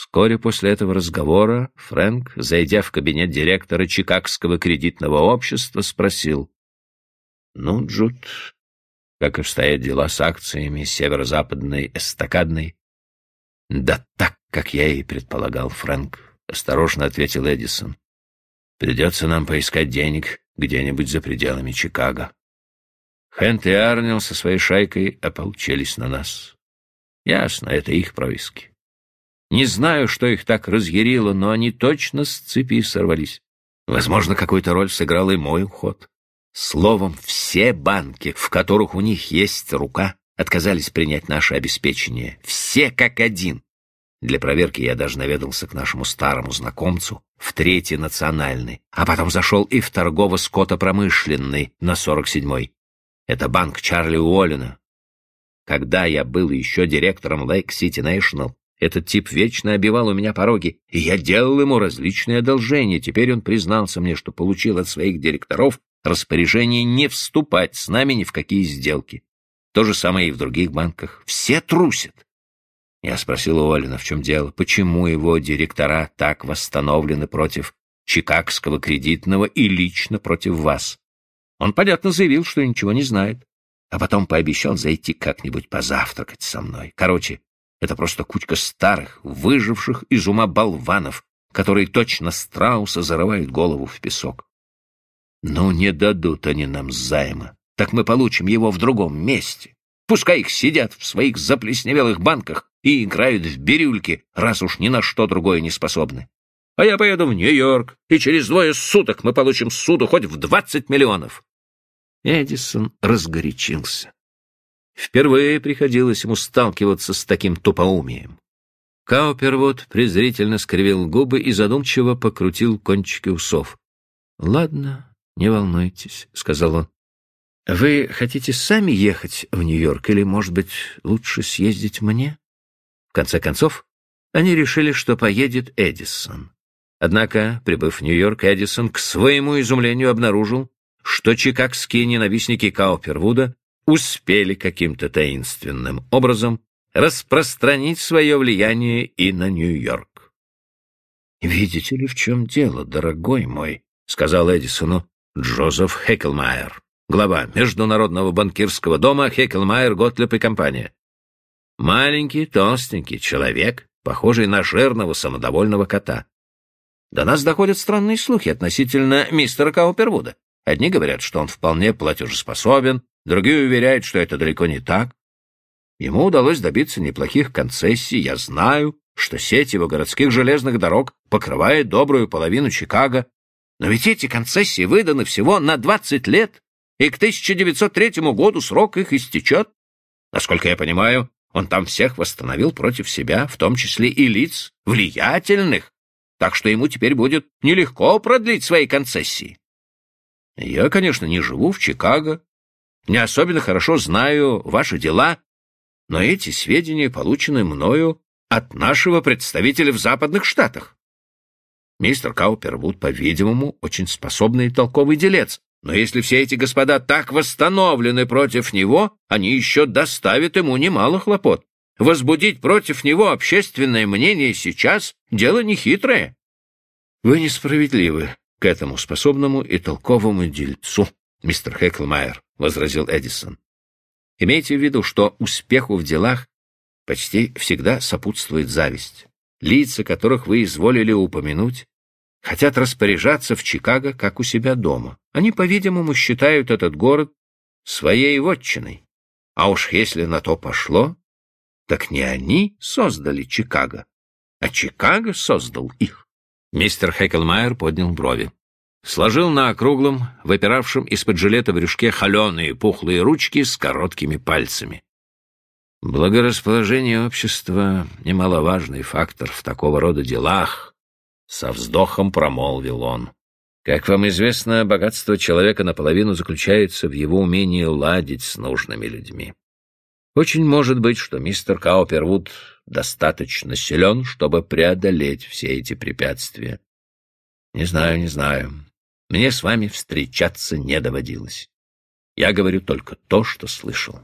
Вскоре после этого разговора Фрэнк, зайдя в кабинет директора Чикагского кредитного общества, спросил. «Ну, Джуд, как обстоят дела с акциями северо-западной эстакадной?» «Да так, как я и предполагал, Фрэнк», — осторожно ответил Эдисон. «Придется нам поискать денег где-нибудь за пределами Чикаго». Хэнт и Арнил со своей шайкой ополчились на нас. Ясно, это их происки. Не знаю, что их так разъярило, но они точно с цепи сорвались. Возможно, какую-то роль сыграл и мой уход. Словом, все банки, в которых у них есть рука, отказались принять наше обеспечение. Все как один. Для проверки я даже наведался к нашему старому знакомцу в Третий национальный, а потом зашел и в торгово-скотопромышленный на 47-й. Это банк Чарли Уоллена. Когда я был еще директором Lake City National, этот тип вечно обивал у меня пороги, и я делал ему различные одолжения. Теперь он признался мне, что получил от своих директоров распоряжение не вступать с нами ни в какие сделки. То же самое и в других банках. Все трусят. Я спросил у Олина, в чем дело, почему его директора так восстановлены против Чикагского кредитного и лично против вас. Он, понятно, заявил, что ничего не знает, а потом пообещал зайти как-нибудь позавтракать со мной. Короче, это просто кучка старых, выживших из ума болванов, которые точно страуса зарывают голову в песок. Ну, не дадут они нам займа, так мы получим его в другом месте. Пускай их сидят в своих заплесневелых банках и играют в бирюльки, раз уж ни на что другое не способны. А я поеду в Нью-Йорк, и через двое суток мы получим суду хоть в двадцать миллионов. Эдисон разгорячился. Впервые приходилось ему сталкиваться с таким тупоумием. Каупервуд презрительно скривил губы и задумчиво покрутил кончики усов. — Ладно, не волнуйтесь, — сказал он. — Вы хотите сами ехать в Нью-Йорк или, может быть, лучше съездить мне? В конце концов, они решили, что поедет Эдисон. Однако, прибыв в Нью-Йорк, Эдисон к своему изумлению обнаружил, что чикагские ненавистники Каупервуда успели каким-то таинственным образом распространить свое влияние и на Нью-Йорк. «Видите ли, в чем дело, дорогой мой?» — сказал Эдисону Джозеф Хекелмайер, глава Международного банкирского дома Хекелмайер, Готлеб и компания. Маленький, толстенький человек, похожий на жирного самодовольного кота. До нас доходят странные слухи относительно мистера Каупервуда. Одни говорят, что он вполне платежеспособен, Другие уверяют, что это далеко не так. Ему удалось добиться неплохих концессий. Я знаю, что сеть его городских железных дорог покрывает добрую половину Чикаго. Но ведь эти концессии выданы всего на 20 лет, и к 1903 году срок их истечет. Насколько я понимаю, он там всех восстановил против себя, в том числе и лиц влиятельных, так что ему теперь будет нелегко продлить свои концессии. Я, конечно, не живу в Чикаго, не особенно хорошо знаю ваши дела, но эти сведения получены мною от нашего представителя в Западных Штатах. Мистер Каупервуд, по-видимому, очень способный и толковый делец, но если все эти господа так восстановлены против него, они еще доставят ему немало хлопот. Возбудить против него общественное мнение сейчас — дело нехитрое. Вы несправедливы к этому способному и толковому дельцу, мистер Хеклмайер возразил Эдисон. Имейте в виду, что успеху в делах почти всегда сопутствует зависть. Лица, которых вы изволили упомянуть, хотят распоряжаться в Чикаго, как у себя дома. Они, по-видимому, считают этот город своей вотчиной. А уж если на то пошло, так не они создали Чикаго, а Чикаго создал их. Мистер Хекелмайер поднял брови. Сложил на округлом, выпиравшем из-под жилета брюшке холеные пухлые ручки с короткими пальцами. Благорасположение общества — немаловажный фактор в такого рода делах, — со вздохом промолвил он. Как вам известно, богатство человека наполовину заключается в его умении ладить с нужными людьми. Очень может быть, что мистер Каупервуд достаточно силен, чтобы преодолеть все эти препятствия. Не знаю, не знаю. Мне с вами встречаться не доводилось. Я говорю только то, что слышал.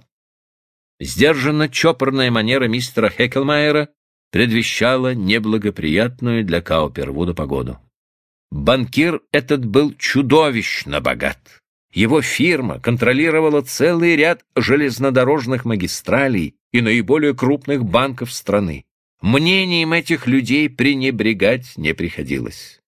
Сдержанно чопорная манера мистера Хекелмайера предвещало неблагоприятную для Каупервуда погоду. Банкир этот был чудовищно богат. Его фирма контролировала целый ряд железнодорожных магистралей и наиболее крупных банков страны. Мнением этих людей пренебрегать не приходилось.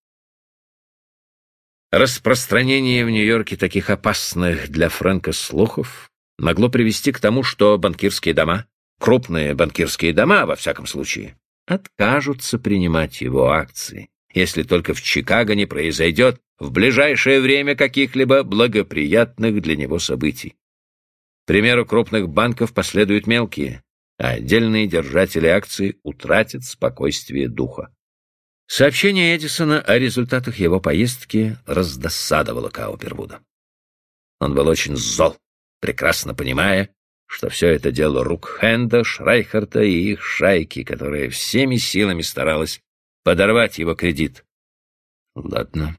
Распространение в Нью-Йорке таких опасных для Фрэнка слухов могло привести к тому, что банкирские дома, крупные банкирские дома, во всяком случае, откажутся принимать его акции, если только в Чикаго не произойдет в ближайшее время каких-либо благоприятных для него событий. К примеру крупных банков последуют мелкие, а отдельные держатели акций утратят спокойствие духа. Сообщение Эдисона о результатах его поездки раздосадовало Каупервуда. Он был очень зол, прекрасно понимая, что все это дело рук Хенда, Шрайхарта и их шайки, которая всеми силами старалась подорвать его кредит. «Ладно,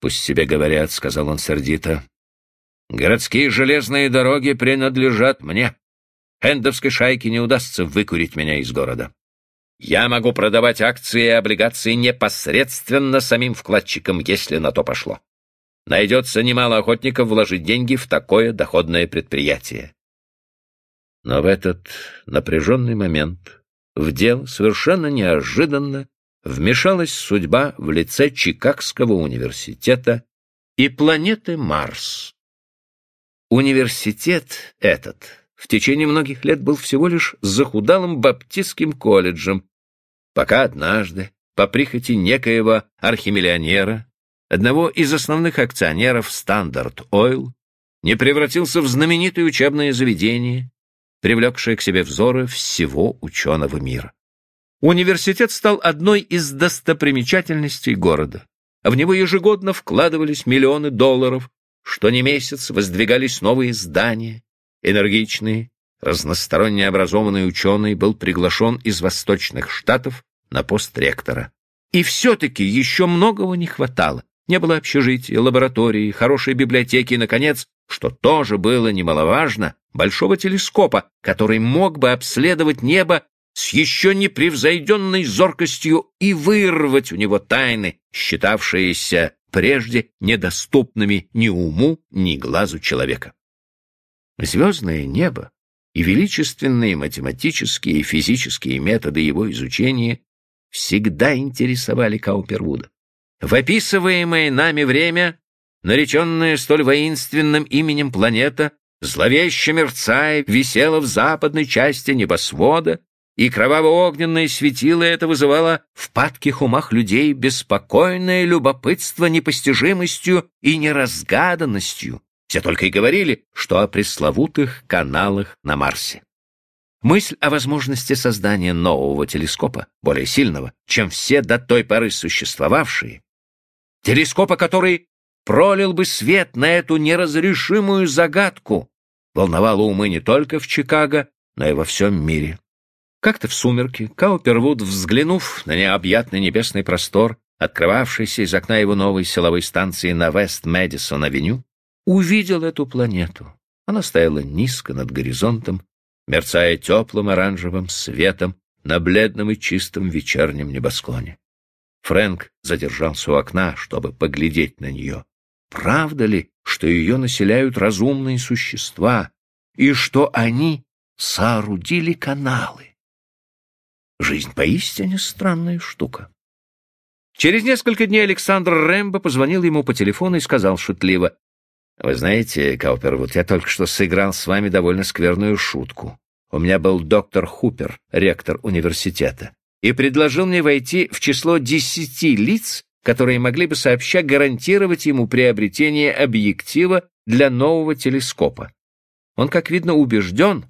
пусть себе говорят», — сказал он сердито. «Городские железные дороги принадлежат мне. Хендовской шайке не удастся выкурить меня из города». Я могу продавать акции и облигации непосредственно самим вкладчикам, если на то пошло. Найдется немало охотников вложить деньги в такое доходное предприятие. Но в этот напряженный момент в дело совершенно неожиданно вмешалась судьба в лице Чикагского университета и планеты Марс. Университет этот в течение многих лет был всего лишь захудалым баптистским колледжем, пока однажды, по прихоти некоего архимиллионера, одного из основных акционеров Standard Oil, не превратился в знаменитое учебное заведение, привлекшее к себе взоры всего ученого мира. Университет стал одной из достопримечательностей города. В него ежегодно вкладывались миллионы долларов, что не месяц воздвигались новые здания, Энергичный, разносторонне образованный ученый был приглашен из восточных штатов на пост ректора. И все-таки еще многого не хватало. Не было общежития, лаборатории, хорошей библиотеки и, наконец, что тоже было немаловажно, большого телескопа, который мог бы обследовать небо с еще непревзойденной зоркостью и вырвать у него тайны, считавшиеся прежде недоступными ни уму, ни глазу человека. Звездное небо и величественные математические и физические методы его изучения всегда интересовали Каупервуда. В описываемое нами время, нареченное столь воинственным именем планета, зловеще мерцая, висела в западной части небосвода, и кроваво-огненное светило это вызывало в падких умах людей беспокойное любопытство непостижимостью и неразгаданностью, все только и говорили, что о пресловутых каналах на Марсе. Мысль о возможности создания нового телескопа, более сильного, чем все до той поры существовавшие, телескопа, который пролил бы свет на эту неразрешимую загадку, волновала умы не только в Чикаго, но и во всем мире. Как-то в сумерки Каупервуд, взглянув на необъятный небесный простор, открывавшийся из окна его новой силовой станции на Вест-Мэдисон-авеню, увидел эту планету. Она стояла низко над горизонтом, мерцая теплым оранжевым светом на бледном и чистом вечернем небосклоне. Фрэнк задержался у окна, чтобы поглядеть на нее. Правда ли, что ее населяют разумные существа, и что они соорудили каналы? Жизнь поистине странная штука. Через несколько дней Александр Рэмбо позвонил ему по телефону и сказал шутливо, вы знаете, Каупервуд, я только что сыграл с вами довольно скверную шутку. У меня был доктор Хупер, ректор университета, и предложил мне войти в число десяти лиц, которые могли бы сообща гарантировать ему приобретение объектива для нового телескопа. Он, как видно, убежден,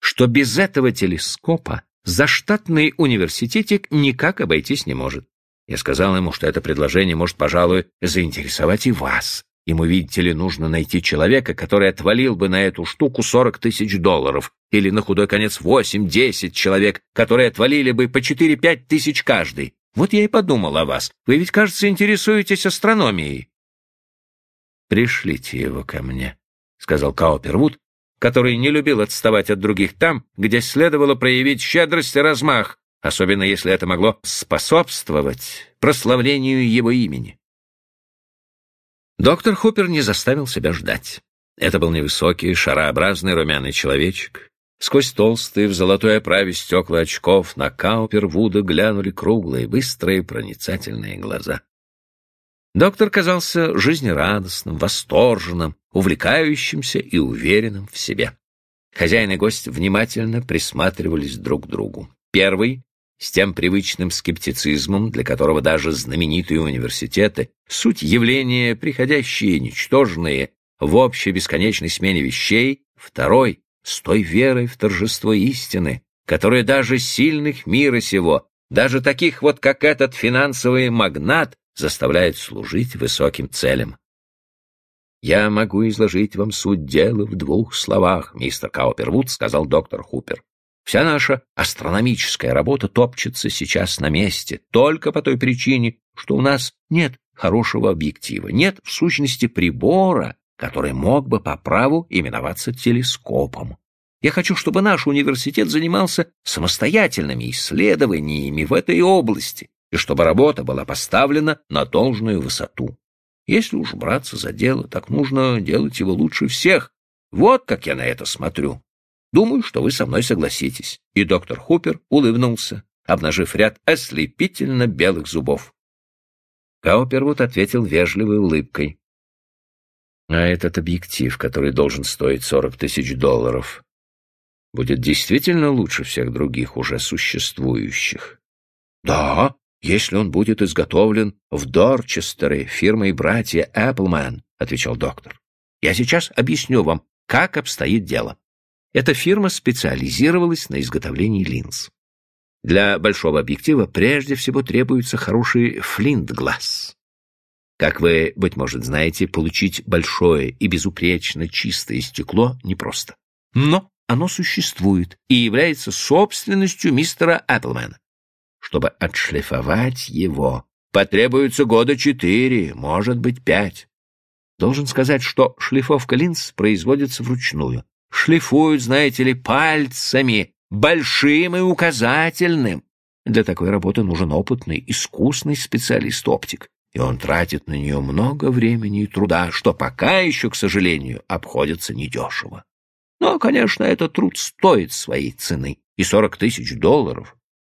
что без этого телескопа заштатный университетик никак обойтись не может. Я сказал ему, что это предложение может, пожалуй, заинтересовать и вас, Ему, видите ли, нужно найти человека, который отвалил бы на эту штуку сорок тысяч долларов, или на худой конец восемь-десять человек, которые отвалили бы по четыре-пять тысяч каждый. Вот я и подумал о вас. Вы ведь, кажется, интересуетесь астрономией. «Пришлите его ко мне», — сказал Каупервуд, который не любил отставать от других там, где следовало проявить щедрость и размах, особенно если это могло способствовать прославлению его имени. Доктор Хупер не заставил себя ждать. Это был невысокий, шарообразный румяный человечек. Сквозь толстые в золотой оправе стекла очков на Каупервуда глянули круглые, быстрые, проницательные глаза. Доктор казался жизнерадостным, восторженным, увлекающимся и уверенным в себе. Хозяин и гость внимательно присматривались друг к другу. Первый с тем привычным скептицизмом, для которого даже знаменитые университеты — суть явления, приходящие, ничтожные, в общей бесконечной смене вещей, второй — с той верой в торжество истины, которая даже сильных мира сего, даже таких вот, как этот финансовый магнат, заставляет служить высоким целям. «Я могу изложить вам суть дела в двух словах, мистер Каупервуд», — сказал доктор Хупер. Вся наша астрономическая работа топчется сейчас на месте только по той причине, что у нас нет хорошего объектива, нет, в сущности, прибора, который мог бы по праву именоваться телескопом. Я хочу, чтобы наш университет занимался самостоятельными исследованиями в этой области, и чтобы работа была поставлена на должную высоту. Если уж браться за дело, так нужно делать его лучше всех. Вот как я на это смотрю. Думаю, что вы со мной согласитесь. И доктор Хупер улыбнулся, обнажив ряд ослепительно белых зубов. Каупервуд ответил вежливой улыбкой. А этот объектив, который должен стоить сорок тысяч долларов, будет действительно лучше всех других уже существующих? Да, если он будет изготовлен в Дорчестере фирмой братья Эпплман, отвечал доктор. Я сейчас объясню вам, как обстоит дело. Эта фирма специализировалась на изготовлении линз. Для большого объектива прежде всего требуется хороший флинт-глаз. Как вы, быть может, знаете, получить большое и безупречно чистое стекло непросто. Но оно существует и является собственностью мистера Эпплмена. Чтобы отшлифовать его, потребуется года четыре, может быть, пять. Должен сказать, что шлифовка линз производится вручную шлифуют, знаете ли, пальцами, большим и указательным. Для такой работы нужен опытный, искусный специалист-оптик, и он тратит на нее много времени и труда, что пока еще, к сожалению, обходится недешево. Но, конечно, этот труд стоит своей цены, и сорок тысяч долларов.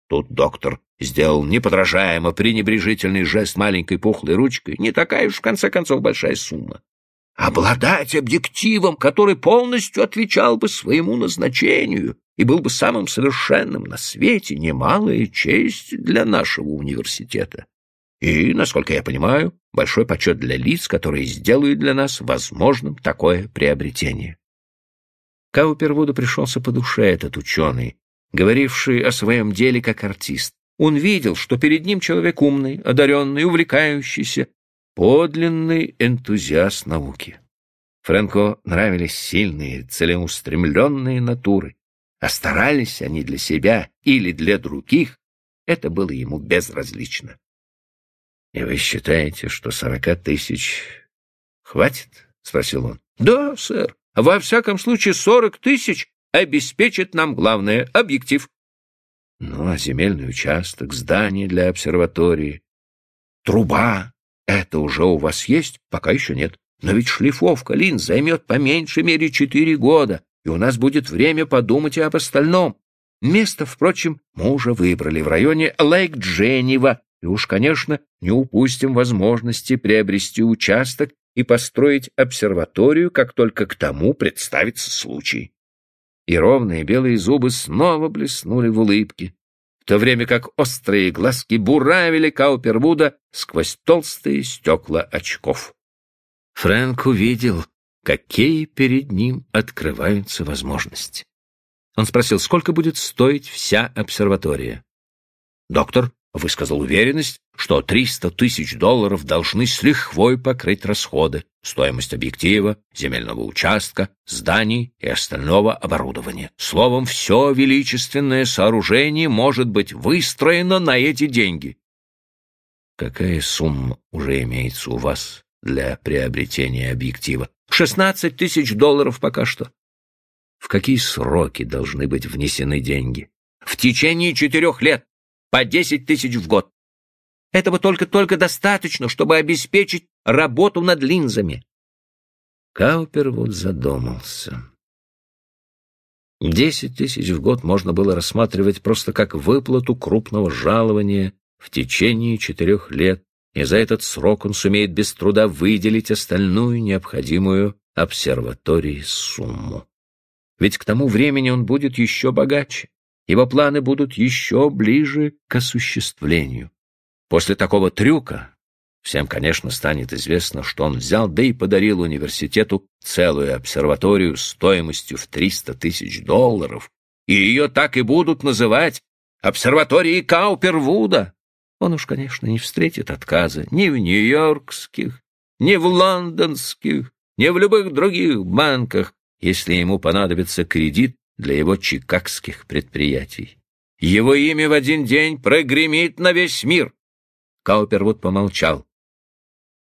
Тут доктор сделал неподражаемо пренебрежительный жест маленькой пухлой ручкой, не такая уж, в конце концов, большая сумма. Обладать объективом, который полностью отвечал бы своему назначению и был бы самым совершенным на свете, немалая честь для нашего университета. И, насколько я понимаю, большой почет для лиц, которые сделают для нас возможным такое приобретение. Каупервуду пришелся по душе этот ученый, говоривший о своем деле как артист. Он видел, что перед ним человек умный, одаренный, увлекающийся, подлинный энтузиаст науки. Фрэнко нравились сильные, целеустремленные натуры, а старались они для себя или для других, это было ему безразлично. — И вы считаете, что сорока тысяч хватит? — спросил он. — Да, сэр. Во всяком случае, сорок тысяч обеспечит нам главное — объектив. — Ну, а земельный участок, здание для обсерватории, труба это уже у вас есть? Пока еще нет. Но ведь шлифовка линз займет по меньшей мере четыре года, и у нас будет время подумать и об остальном. Место, впрочем, мы уже выбрали в районе Лейк-Дженева, и уж, конечно, не упустим возможности приобрести участок и построить обсерваторию, как только к тому представится случай. И ровные белые зубы снова блеснули в улыбке в то время как острые глазки буравили Каупервуда сквозь толстые стекла очков. Фрэнк увидел, какие перед ним открываются возможности. Он спросил, сколько будет стоить вся обсерватория. Доктор высказал уверенность, что 300 тысяч долларов должны с лихвой покрыть расходы, стоимость объектива, земельного участка, зданий и остального оборудования. Словом, все величественное сооружение может быть выстроено на эти деньги. Какая сумма уже имеется у вас для приобретения объектива? 16 тысяч долларов пока что. В какие сроки должны быть внесены деньги? В течение четырех лет по 10 тысяч в год. Этого только-только достаточно, чтобы обеспечить работу над линзами. Каупервуд задумался. Десять тысяч в год можно было рассматривать просто как выплату крупного жалования в течение четырех лет, и за этот срок он сумеет без труда выделить остальную необходимую обсерватории сумму. Ведь к тому времени он будет еще богаче, его планы будут еще ближе к осуществлению. После такого трюка Всем, конечно, станет известно, что он взял, да и подарил университету целую обсерваторию стоимостью в 300 тысяч долларов, и ее так и будут называть обсерваторией Каупервуда. Он уж, конечно, не встретит отказа ни в нью-йоркских, ни в лондонских, ни в любых других банках, если ему понадобится кредит для его чикагских предприятий. Его имя в один день прогремит на весь мир. Каупервуд помолчал.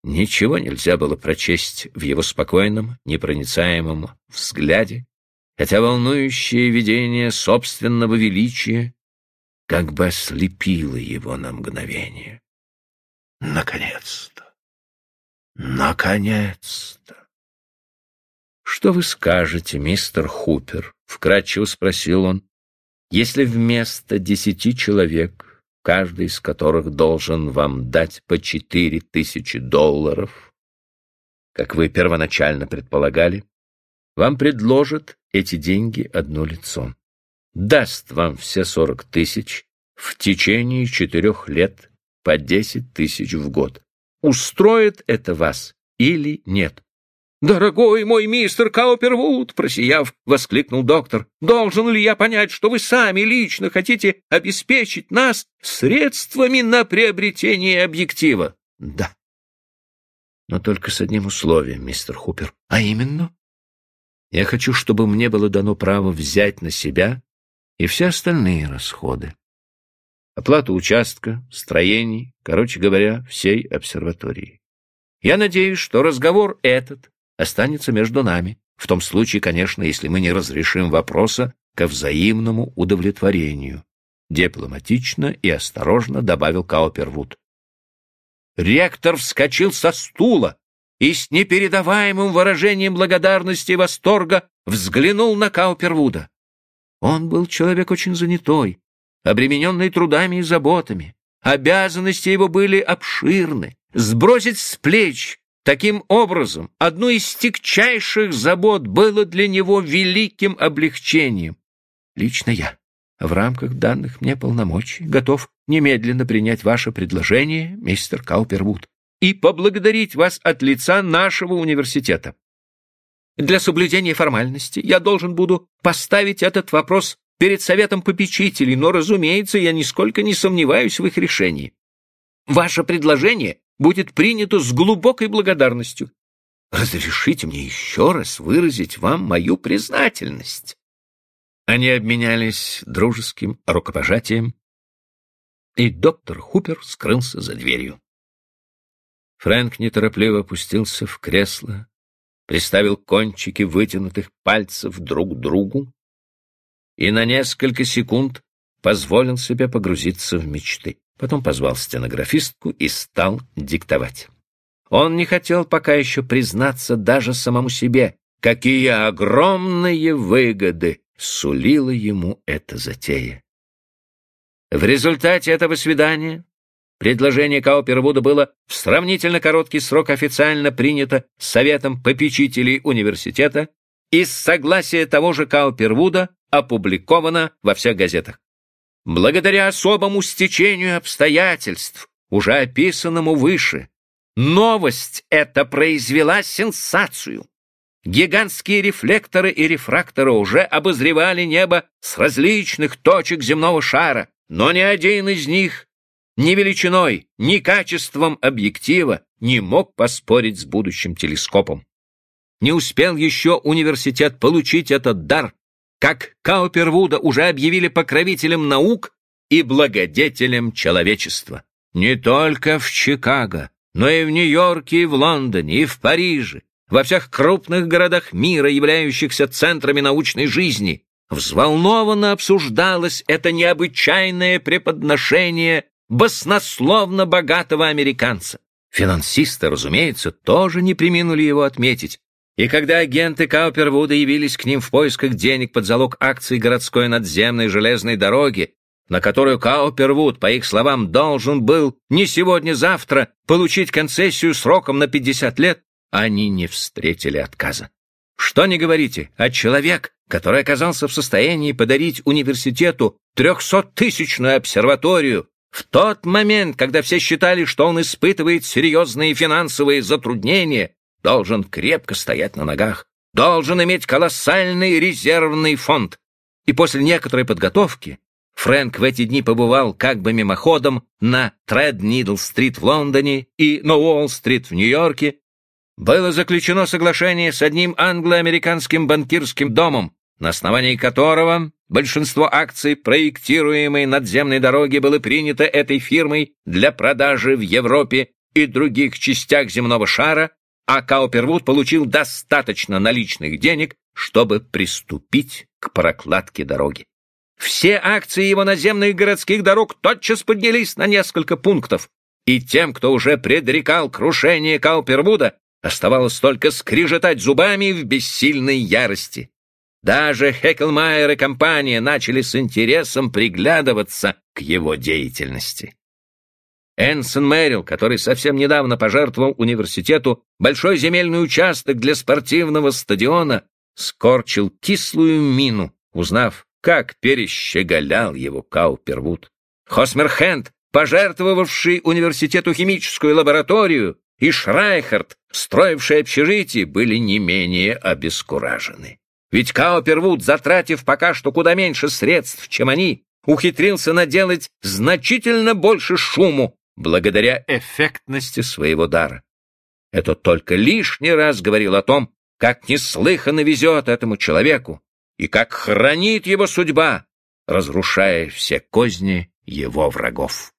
Ничего нельзя было прочесть в его спокойном, непроницаемом взгляде, хотя волнующее видение собственного величия как бы ослепило его на мгновение. Наконец-то! Наконец-то! «Что вы скажете, мистер Хупер?» — вкратчиво спросил он. «Если вместо десяти человек каждый из которых должен вам дать по четыре тысячи долларов, как вы первоначально предполагали, вам предложат эти деньги одно лицо. Даст вам все сорок тысяч в течение четырех лет по десять тысяч в год. Устроит это вас или нет? «Дорогой мой мистер Каупервуд!» — просияв, воскликнул доктор. «Должен ли я понять, что вы сами лично хотите обеспечить нас средствами на приобретение объектива?» «Да». «Но только с одним условием, мистер Хупер. А именно?» «Я хочу, чтобы мне было дано право взять на себя и все остальные расходы. Оплату участка, строений, короче говоря, всей обсерватории. Я надеюсь, что разговор этот останется между нами. В том случае, конечно, если мы не разрешим вопроса ко взаимному удовлетворению. Дипломатично и осторожно добавил Каупервуд. Ректор вскочил со стула и с непередаваемым выражением благодарности и восторга взглянул на Каупервуда. Он был человек очень занятой, обремененный трудами и заботами. Обязанности его были обширны. Сбросить с плеч Таким образом, одно из тягчайших забот было для него великим облегчением. Лично я, в рамках данных мне полномочий, готов немедленно принять ваше предложение, мистер Каупервуд, и поблагодарить вас от лица нашего университета. Для соблюдения формальности я должен буду поставить этот вопрос перед советом попечителей, но, разумеется, я нисколько не сомневаюсь в их решении. Ваше предложение будет принято с глубокой благодарностью. Разрешите мне еще раз выразить вам мою признательность. Они обменялись дружеским рукопожатием, и доктор Хупер скрылся за дверью. Фрэнк неторопливо опустился в кресло, приставил кончики вытянутых пальцев друг к другу и на несколько секунд позволил себе погрузиться в мечты. Потом позвал стенографистку и стал диктовать. Он не хотел пока еще признаться даже самому себе, какие огромные выгоды сулила ему эта затея. В результате этого свидания предложение Каупервуда было в сравнительно короткий срок официально принято Советом попечителей университета и с согласия того же Каупервуда опубликовано во всех газетах. Благодаря особому стечению обстоятельств, уже описанному выше, новость эта произвела сенсацию. Гигантские рефлекторы и рефракторы уже обозревали небо с различных точек земного шара, но ни один из них ни величиной, ни качеством объектива не мог поспорить с будущим телескопом. Не успел еще университет получить этот дар, как Каупервуда уже объявили покровителем наук и благодетелем человечества. Не только в Чикаго, но и в Нью-Йорке, и в Лондоне, и в Париже, во всех крупных городах мира, являющихся центрами научной жизни, взволнованно обсуждалось это необычайное преподношение баснословно богатого американца. Финансисты, разумеется, тоже не приминули его отметить. И когда агенты Каупервуда явились к ним в поисках денег под залог акций городской надземной железной дороги, на которую Каупервуд, по их словам, должен был не сегодня-завтра получить концессию сроком на 50 лет, они не встретили отказа. Что не говорите, а человек, который оказался в состоянии подарить университету трехсоттысячную обсерваторию в тот момент, когда все считали, что он испытывает серьезные финансовые затруднения, должен крепко стоять на ногах, должен иметь колоссальный резервный фонд. И после некоторой подготовки Фрэнк в эти дни побывал как бы мимоходом на Тред-Нидл-стрит в Лондоне и на Уолл-стрит в Нью-Йорке. Было заключено соглашение с одним англо-американским банкирским домом, на основании которого большинство акций проектируемой надземной дороги было принято этой фирмой для продажи в Европе и других частях земного шара, а Каупервуд получил достаточно наличных денег, чтобы приступить к прокладке дороги. Все акции его наземных городских дорог тотчас поднялись на несколько пунктов, и тем, кто уже предрекал крушение Каупервуда, оставалось только скрижетать зубами в бессильной ярости. Даже Хекелмайер и компания начали с интересом приглядываться к его деятельности. Энсон Мэрил, который совсем недавно пожертвовал университету большой земельный участок для спортивного стадиона, скорчил кислую мину, узнав, как перещеголял его Каупервуд. Хосмер Хенд, пожертвовавший университету химическую лабораторию, и Шрайхард, строивший общежитие, были не менее обескуражены. Ведь Каупервуд, затратив пока что куда меньше средств, чем они, ухитрился наделать значительно больше шуму благодаря эффектности своего дара. Это только лишний раз говорил о том, как неслыханно везет этому человеку и как хранит его судьба, разрушая все козни его врагов.